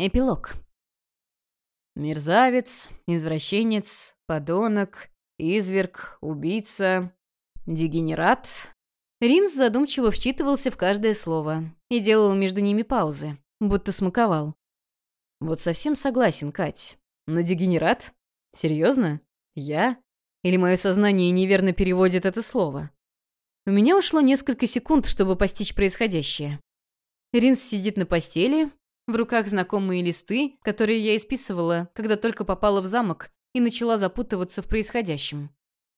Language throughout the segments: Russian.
Эпилог. Мерзавец, извращенец, подонок, изверг, убийца, дегенерат. Ринс задумчиво вчитывался в каждое слово и делал между ними паузы, будто смаковал. Вот совсем согласен, Кать. Но дегенерат? Серьезно? Я? Или мое сознание неверно переводит это слово? У меня ушло несколько секунд, чтобы постичь происходящее. Ринс сидит на постели, в руках знакомые листы, которые я исписывала, когда только попала в замок и начала запутываться в происходящем.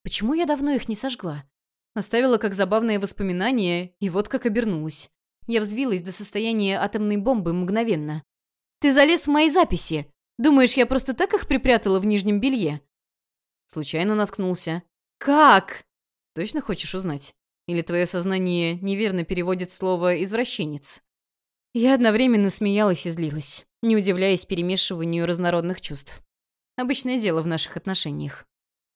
Почему я давно их не сожгла? Оставила как забавные воспоминания, и вот как обернулась. Я взвилась до состояния атомной бомбы мгновенно. «Ты залез в мои записи! Думаешь, я просто так их припрятала в нижнем белье?» Случайно наткнулся. «Как?» Точно хочешь узнать? Или твое сознание неверно переводит слово «извращенец»? Я одновременно смеялась и злилась, не удивляясь перемешиванию разнородных чувств. Обычное дело в наших отношениях.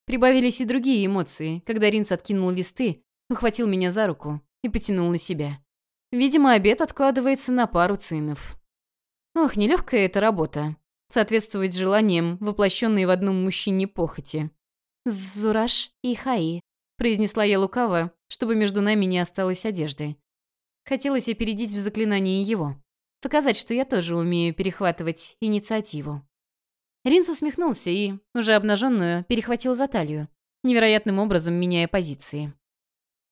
Прибавились и другие эмоции, когда Ринс откинул листы, ухватил меня за руку и потянул на себя. Видимо, обед откладывается на пару цинов. Ох, нелегкая эта работа. Соответствовать желаниям, воплощенной в одном мужчине похоти. «Зураш и Хаи», — произнесла я лукаво, чтобы между нами не осталось одежды. Хотелось опередить в заклинании его. Показать, что я тоже умею перехватывать инициативу. Ринс усмехнулся и, уже обнаженную, перехватил за талию, невероятным образом меняя позиции.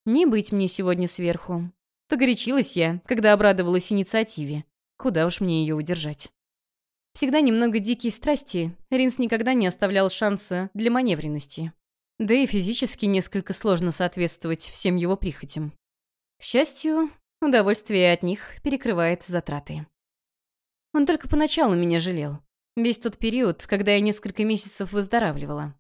Не быть мне сегодня сверху. Погорячилась я, когда обрадовалась инициативе. Куда уж мне ее удержать. Всегда немного дикий в страсти, Ринс никогда не оставлял шанса для маневренности. Да и физически несколько сложно соответствовать всем его прихотям. К счастью, Удовольствие от них перекрывает затраты. Он только поначалу меня жалел. Весь тот период, когда я несколько месяцев выздоравливала.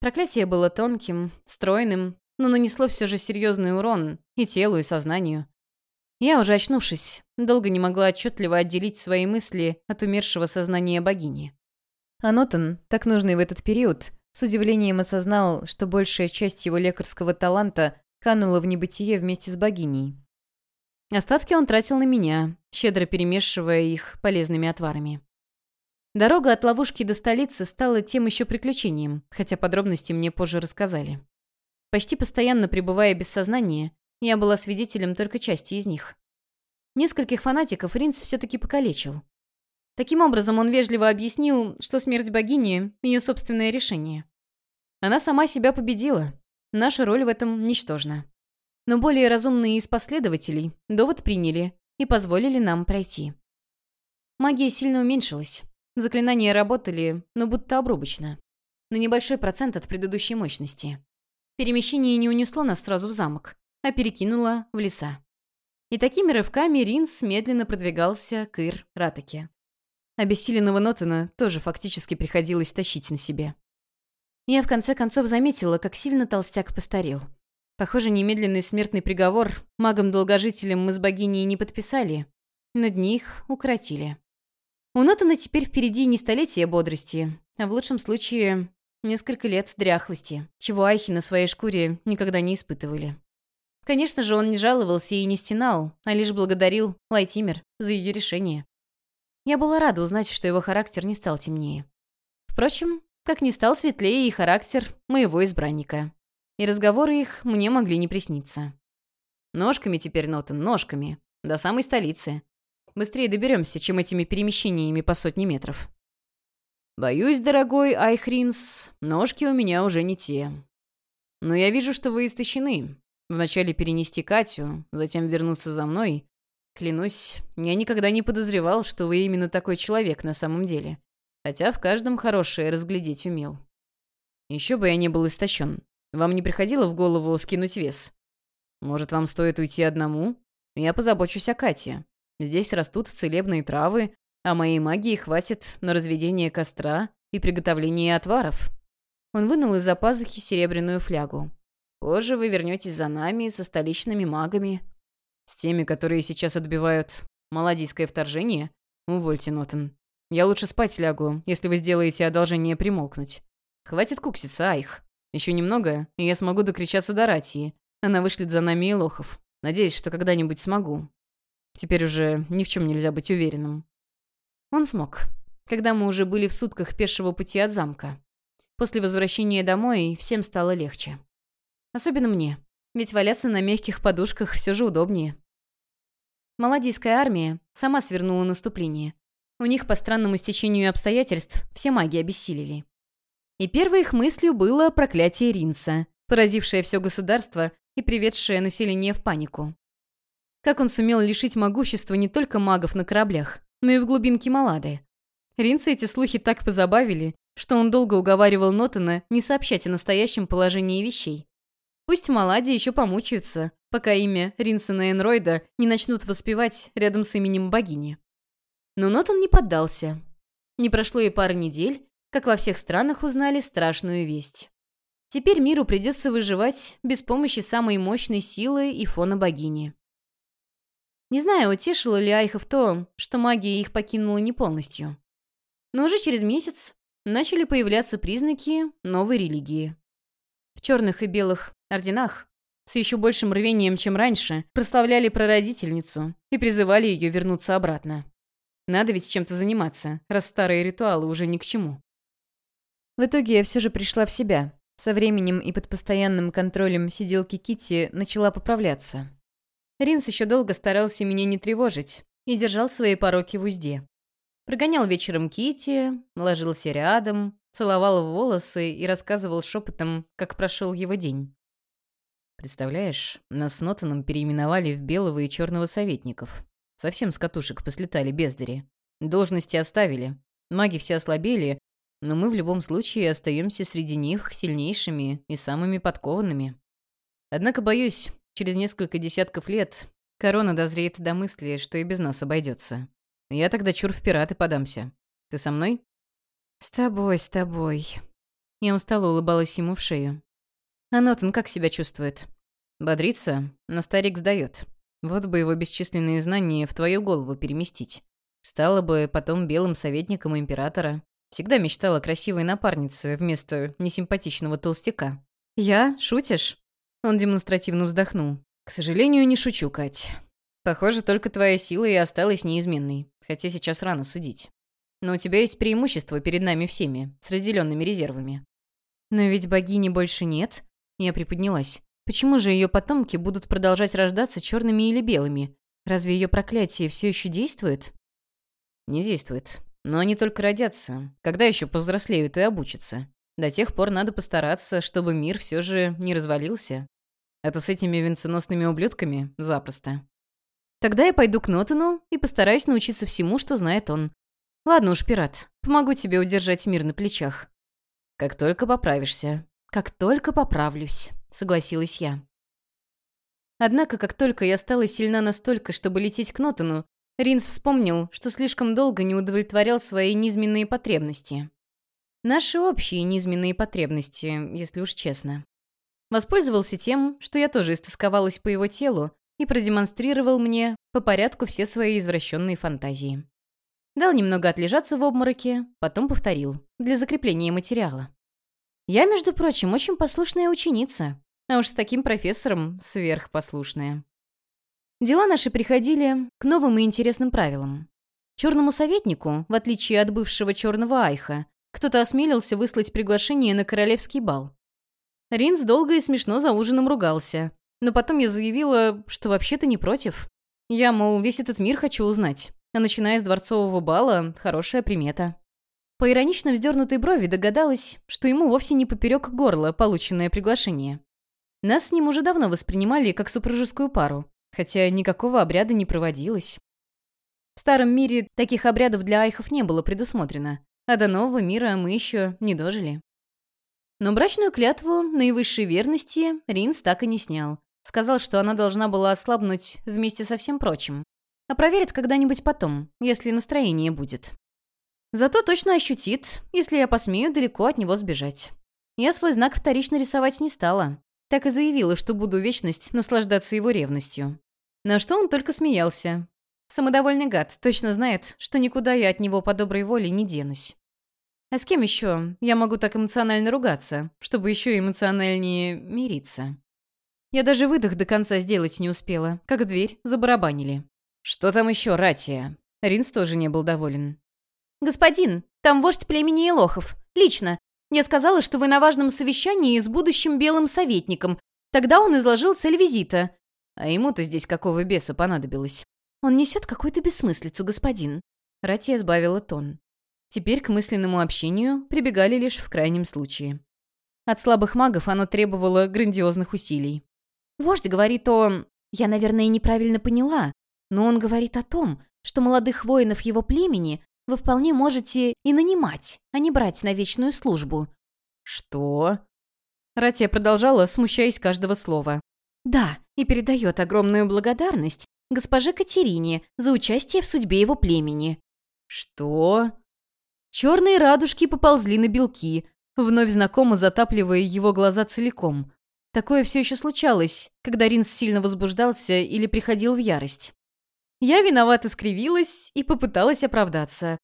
Проклятие было тонким, стройным, но нанесло все же серьезный урон и телу, и сознанию. Я, уже очнувшись, долго не могла отчетливо отделить свои мысли от умершего сознания богини. Анотон, так нужный в этот период, с удивлением осознал, что большая часть его лекарского таланта канула в небытие вместе с богиней, Остатки он тратил на меня, щедро перемешивая их полезными отварами. Дорога от ловушки до столицы стала тем еще приключением, хотя подробности мне позже рассказали. Почти постоянно пребывая без сознания, я была свидетелем только части из них. Нескольких фанатиков Ринц все-таки покалечил. Таким образом, он вежливо объяснил, что смерть богини — ее собственное решение. Она сама себя победила. Наша роль в этом ничтожна но более разумные из последователей довод приняли и позволили нам пройти. Магия сильно уменьшилась. Заклинания работали, но будто обрубочно. На небольшой процент от предыдущей мощности. Перемещение не унесло нас сразу в замок, а перекинуло в леса. И такими рывками Ринс медленно продвигался к Ир-Ратаке. Обессиленного Нотена тоже фактически приходилось тащить на себе. Я в конце концов заметила, как сильно толстяк постарел. Похоже, немедленный смертный приговор магам-долгожителям мы с богиней не подписали, но дни их укоротили. У Нотана теперь впереди не столетие бодрости, а в лучшем случае несколько лет дряхлости, чего Айхи на своей шкуре никогда не испытывали. Конечно же, он не жаловался и не стенал, а лишь благодарил Лайтимер за ее решение. Я была рада узнать, что его характер не стал темнее. Впрочем, как не стал светлее и характер моего избранника и разговоры их мне могли не присниться. Ножками теперь, Нотон, ножками. До самой столицы. Быстрее доберемся, чем этими перемещениями по сотни метров. Боюсь, дорогой Айхринс, ножки у меня уже не те. Но я вижу, что вы истощены. Вначале перенести Катю, затем вернуться за мной. Клянусь, я никогда не подозревал, что вы именно такой человек на самом деле. Хотя в каждом хорошее разглядеть умел. Еще бы я не был истощен. Вам не приходило в голову скинуть вес? Может, вам стоит уйти одному? Я позабочусь о Кате. Здесь растут целебные травы, а моей магии хватит на разведение костра и приготовление отваров. Он вынул из-за пазухи серебряную флягу. Позже вы вернетесь за нами со столичными магами. С теми, которые сейчас отбивают маладийское вторжение? Увольте, Нотен. Я лучше спать лягу, если вы сделаете одолжение примолкнуть. Хватит кукситься, Айх. Еще немного, и я смогу докричаться до Ратии. Она вышлет за нами и лохов. Надеюсь, что когда-нибудь смогу. Теперь уже ни в чем нельзя быть уверенным. Он смог. Когда мы уже были в сутках пешего пути от замка. После возвращения домой всем стало легче. Особенно мне. Ведь валяться на мягких подушках все же удобнее. Маладийская армия сама свернула наступление. У них по странному стечению обстоятельств все маги обессилели. И первой их мыслью было проклятие Ринса, поразившее все государство и приведшее население в панику. Как он сумел лишить могущества не только магов на кораблях, но и в глубинке Малады. Ринца эти слухи так позабавили, что он долго уговаривал Нотона не сообщать о настоящем положении вещей. Пусть в Маладе еще помучаются, пока имя Ринсона Энройда не начнут воспевать рядом с именем богини. Но Нотон не поддался. Не прошло и пары недель, как во всех странах узнали страшную весть. Теперь миру придется выживать без помощи самой мощной силы и фона богини. Не знаю, утешило ли Айхов то, что магия их покинула не полностью. Но уже через месяц начали появляться признаки новой религии. В черных и белых орденах с еще большим рвением, чем раньше, прославляли прародительницу и призывали ее вернуться обратно. Надо ведь чем-то заниматься, раз старые ритуалы уже ни к чему. В итоге я все же пришла в себя. Со временем и под постоянным контролем сиделки Кити начала поправляться. Ринс еще долго старался меня не тревожить и держал свои пороки в узде. Прогонял вечером Кити, ложился рядом, целовал в волосы и рассказывал шепотом, как прошел его день. Представляешь, нас с Нотаном переименовали в белого и черного советников. Совсем с катушек послетали бездари. Должности оставили. Маги все ослабели, но мы в любом случае остаемся среди них сильнейшими и самыми подкованными. Однако, боюсь, через несколько десятков лет корона дозреет до мысли, что и без нас обойдется. Я тогда чур в пираты подамся. Ты со мной? С тобой, с тобой. Я устало улыбалась ему в шею. А Нотон как себя чувствует? Бодрится, но старик сдает. Вот бы его бесчисленные знания в твою голову переместить. Стала бы потом белым советником императора. Всегда мечтала красивой напарнице вместо несимпатичного толстяка. «Я? Шутишь?» Он демонстративно вздохнул. «К сожалению, не шучу, Кать. Похоже, только твоя сила и осталась неизменной, хотя сейчас рано судить. Но у тебя есть преимущество перед нами всеми, с разделенными резервами». «Но ведь богини больше нет?» Я приподнялась. Почему же ее потомки будут продолжать рождаться черными или белыми? Разве ее проклятие все еще действует? Не действует. Но они только родятся. Когда еще повзрослеют и обучатся? До тех пор надо постараться, чтобы мир все же не развалился. Это с этими венценосными ублюдками запросто. Тогда я пойду к Нотону и постараюсь научиться всему, что знает он. Ладно уж, пират, помогу тебе удержать мир на плечах. Как только поправишься. Как только поправлюсь согласилась я. Однако, как только я стала сильна настолько, чтобы лететь к Нотону, Ринс вспомнил, что слишком долго не удовлетворял свои низменные потребности. Наши общие низменные потребности, если уж честно. Воспользовался тем, что я тоже истосковалась по его телу и продемонстрировал мне по порядку все свои извращенные фантазии. Дал немного отлежаться в обмороке, потом повторил, для закрепления материала. Я, между прочим, очень послушная ученица, а уж с таким профессором сверхпослушная. Дела наши приходили к новым и интересным правилам. Черному советнику, в отличие от бывшего черного айха, кто-то осмелился выслать приглашение на королевский бал. Ринс долго и смешно за ужином ругался, но потом я заявила, что вообще-то не против. Я, мол, весь этот мир хочу узнать, а начиная с дворцового бала – хорошая примета. По иронично вздернутой брови догадалась, что ему вовсе не поперек горла полученное приглашение. Нас с ним уже давно воспринимали как супружескую пару, хотя никакого обряда не проводилось. В старом мире таких обрядов для айхов не было предусмотрено, а до нового мира мы еще не дожили. Но брачную клятву наивысшей верности Ринс так и не снял. Сказал, что она должна была ослабнуть вместе со всем прочим. А проверит когда-нибудь потом, если настроение будет. Зато точно ощутит, если я посмею далеко от него сбежать. Я свой знак вторично рисовать не стала. Так и заявила, что буду вечность наслаждаться его ревностью. На что он только смеялся. Самодовольный гад точно знает, что никуда я от него по доброй воле не денусь. А с кем еще я могу так эмоционально ругаться, чтобы еще эмоциональнее мириться? Я даже выдох до конца сделать не успела, как дверь забарабанили. «Что там еще, Ратия?» Ринс тоже не был доволен. «Господин, там вождь племени Елохов. Лично. Я сказала, что вы на важном совещании с будущим белым советником. Тогда он изложил цель визита. А ему-то здесь какого беса понадобилось? Он несет какую-то бессмыслицу, господин. Ратия сбавила тон. Теперь к мысленному общению прибегали лишь в крайнем случае. От слабых магов оно требовало грандиозных усилий. Вождь говорит о... Я, наверное, неправильно поняла, но он говорит о том, что молодых воинов его племени вы вполне можете и нанимать, а не брать на вечную службу». «Что?» Ратия продолжала, смущаясь каждого слова. «Да, и передает огромную благодарность госпоже Катерине за участие в судьбе его племени». «Что?» Черные радужки поползли на белки, вновь знакомо затапливая его глаза целиком. Такое все еще случалось, когда Ринс сильно возбуждался или приходил в ярость. Я виновато скривилась и попыталась оправдаться.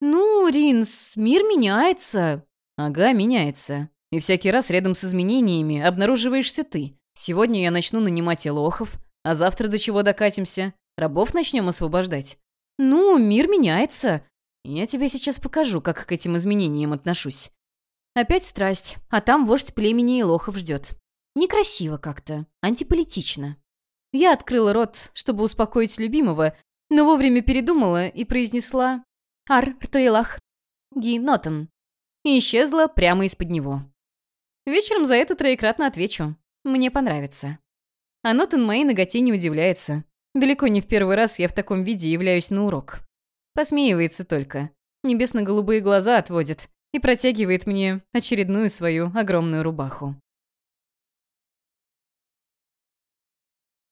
«Ну, Ринс, мир меняется». «Ага, меняется. И всякий раз рядом с изменениями обнаруживаешься ты. Сегодня я начну нанимать элохов, а завтра до чего докатимся? Рабов начнем освобождать?» «Ну, мир меняется. Я тебе сейчас покажу, как к этим изменениям отношусь». Опять страсть, а там вождь племени Илохов ждет. Некрасиво как-то, антиполитично. Я открыла рот, чтобы успокоить любимого, но вовремя передумала и произнесла «Ар Ртуэлах Ги Нотон» и исчезла прямо из-под него. Вечером за это троекратно отвечу. Мне понравится. А Нотон моей ноготе не удивляется. Далеко не в первый раз я в таком виде являюсь на урок. Посмеивается только. Небесно-голубые глаза отводит и протягивает мне очередную свою огромную рубаху.